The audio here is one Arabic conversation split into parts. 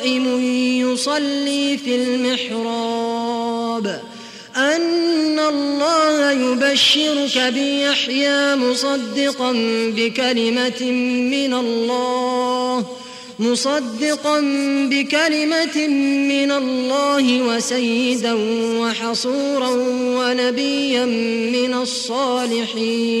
قائم يصلي في المحراب. أن الله يبشرك بيحيى مصدقا بكلمة من الله مصدقا بكلمة من الله وسيدا وحصورا ونبيا من الصالحين.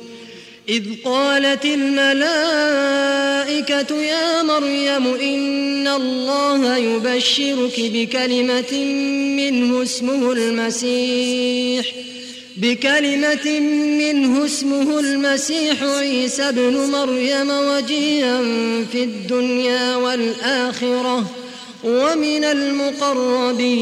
إذ قالت الملائكة يا مريم إن الله يبشرك بكلمة منه اسمه المسيح بكلمة منه اسمه المسيح عيسى ابن مريم وجيها في الدنيا والآخرة ومن المقربين.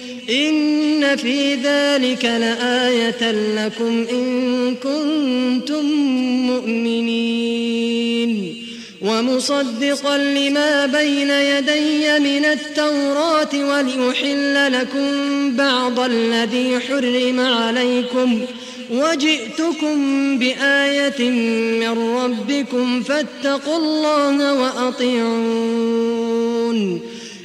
إن في ذلك لآية لكم إن كنتم مؤمنين. ومصدقا لما بين يدي من التوراة وليحل لكم بعض الذي حرم عليكم. وجئتكم بآية من ربكم فاتقوا الله وأطيعون.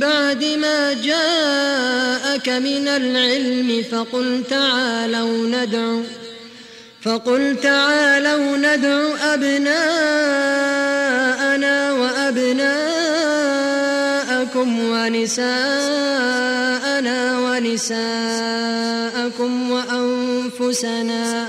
بعد ما جاءك من العلم فقل تعالوا ندعو فقل تعالوا ندع أبناءنا وأبناءكم ونساءنا ونساءكم وأنفسنا.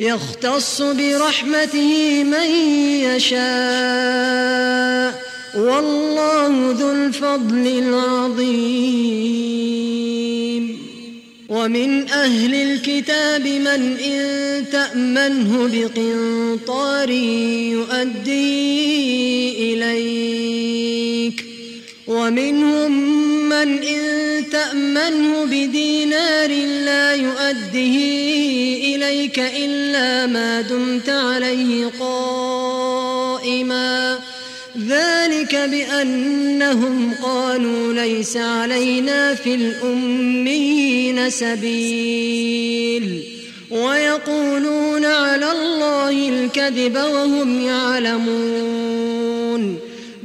يختص برحمته من يشاء. والله ذو الفضل العظيم. ومن أهل الكتاب من إن تأمنه بقنطار يؤدي إليك. ومنهم من إن تأمنه بدينار لا يؤده إليك إلا ما دمت عليه قائما. ذلك بأنهم قالوا ليس علينا في الأمين سبيل. ويقولون على الله الكذب وهم يعلمون.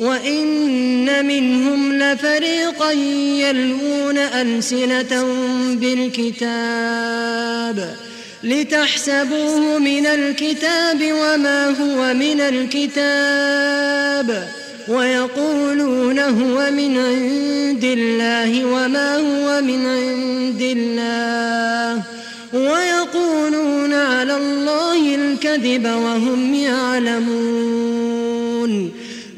وإن منهم لفريقا يلوون ألسنتهم بالكتاب لتحسبوه من الكتاب وما هو من الكتاب ويقولون هو من عند الله وما هو من عند الله ويقولون على الله الكذب وهم يعلمون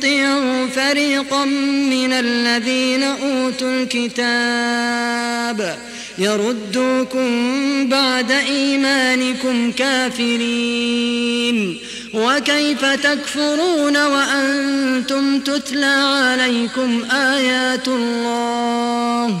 تطيعوا فريقا من الذين أوتوا الكتاب يردوكم بعد إيمانكم كافرين وكيف تكفرون وأنتم تتلى عليكم آيات الله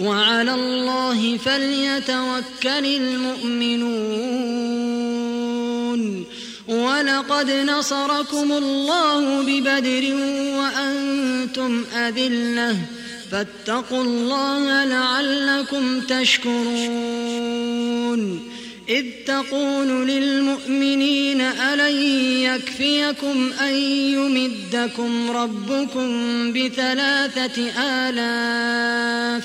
وعلى الله فليتوكل المؤمنون. ولقد نصركم الله ببدر وأنتم أذلة. فاتقوا الله لعلكم تشكرون. إذ تقول للمؤمنين ألن يكفيكم أن يمدكم ربكم بثلاثة آلاف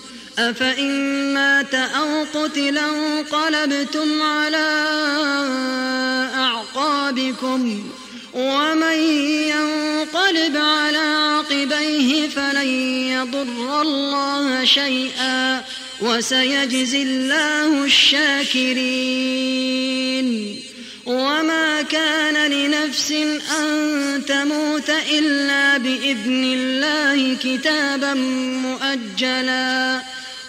أفإن مات أو قتلا انقلبتم على أعقابكم ومن ينقلب على عقبيه فلن يضر الله شيئا وسيجزي الله الشاكرين وما كان لنفس أن تموت إلا بإذن الله كتابا مؤجلا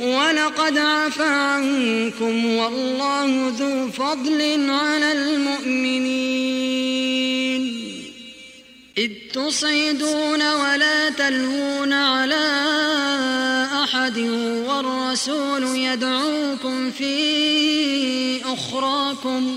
ولقد عفى عنكم والله ذو فضل على المؤمنين. إذ تصعدون ولا تلوون على أحد والرسول يدعوكم في أخراكم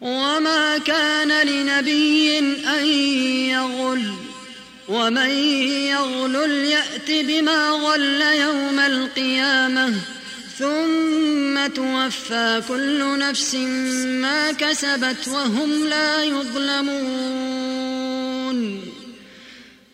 وما كان لنبي أن يغل ومن يغلل يأت بما غل يوم القيامة ثم توفى كل نفس ما كسبت وهم لا يظلمون.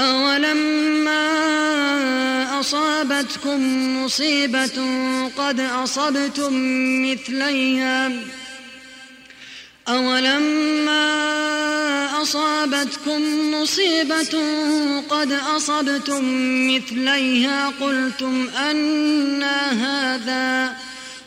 أولما أصابتكم مصيبة قد أصبتم مثليها أولما أصابتكم مصيبة قد أصبتم مثليها قلتم أنا هذا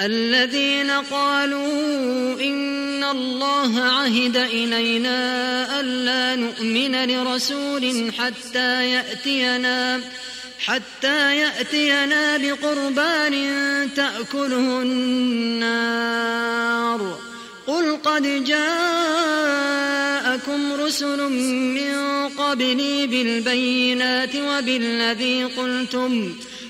الذين قالوا إن الله عهد إلينا ألا نؤمن لرسول حتى يأتينا حتى يأتينا بقربان تأكله النار. قل قد جاءكم رسل من قبلي بالبينات وبالذي قلتم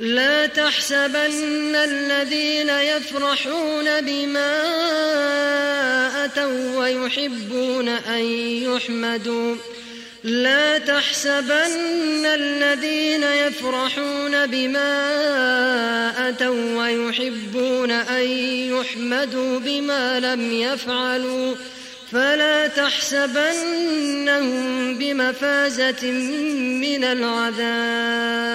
لا تحسبن الذين يفرحون بما أتوا ويحبون أن يحمدوا. لا تحسبن الذين يفرحون بما أتوا ويحبون أن يحمدوا بما لم يفعلوا. فلا تحسبنهم بمفازة من العذاب.